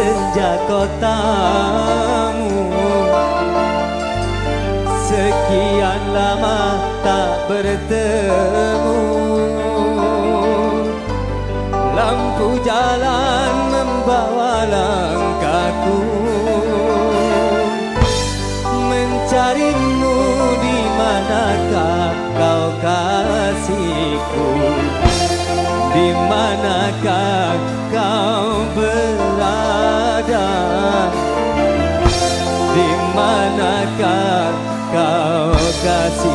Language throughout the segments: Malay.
sejak kotamu Sekian lama tak bertemu Lampu jalan membawa. 歌词。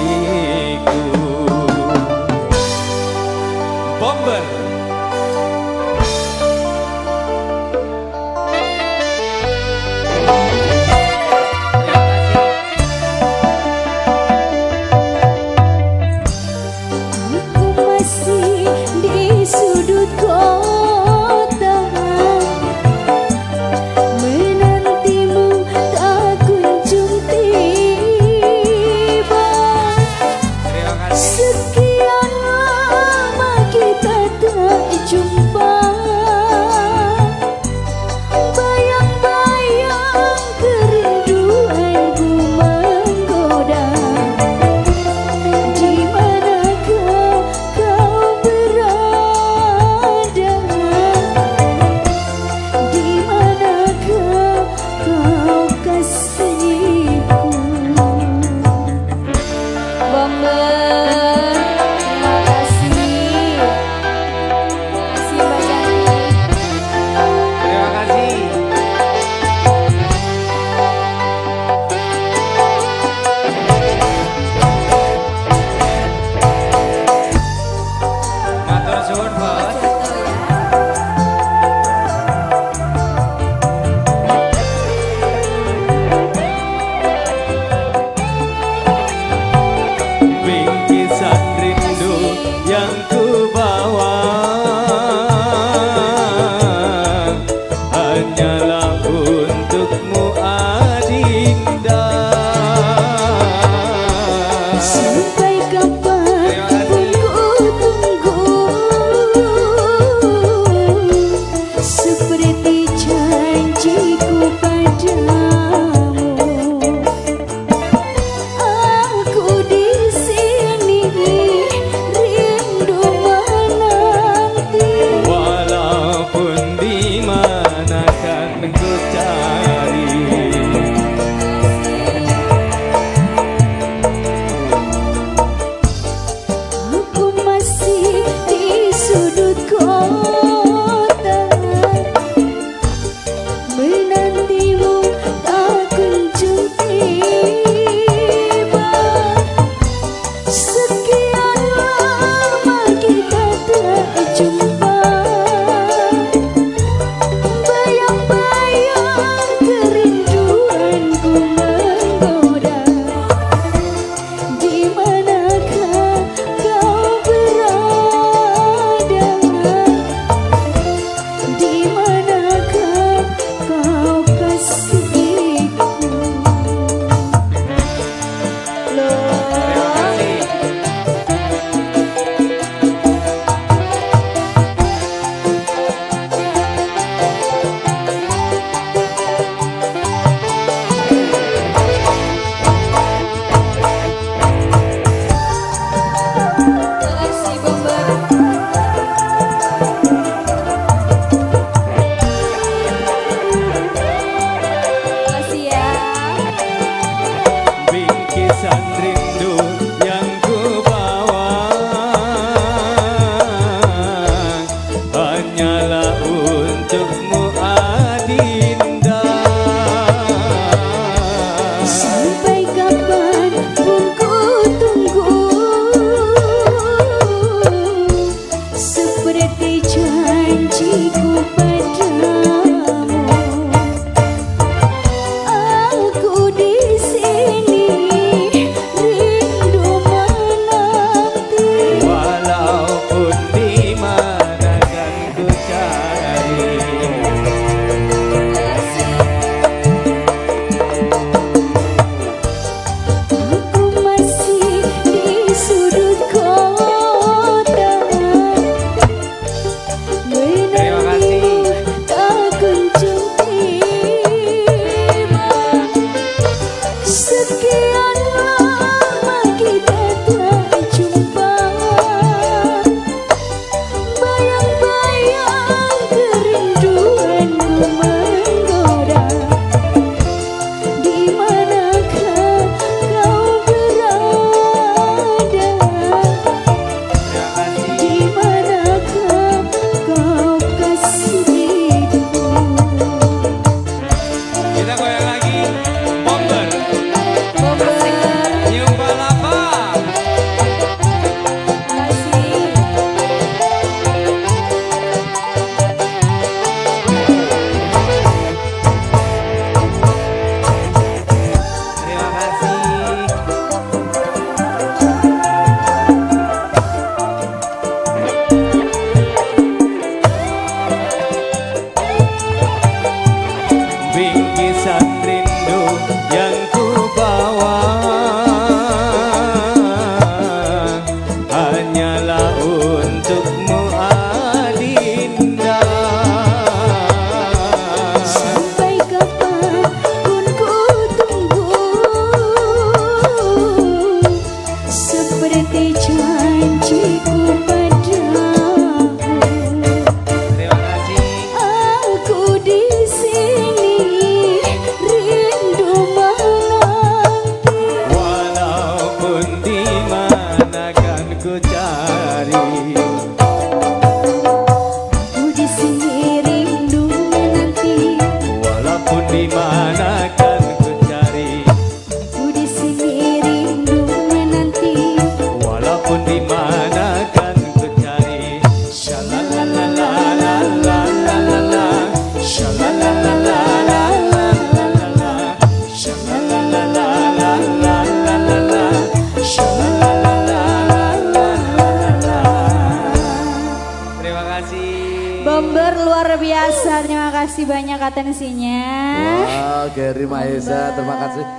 mândria kasih banyak atensinya. Wow, Gary Mahesa, terima kasih.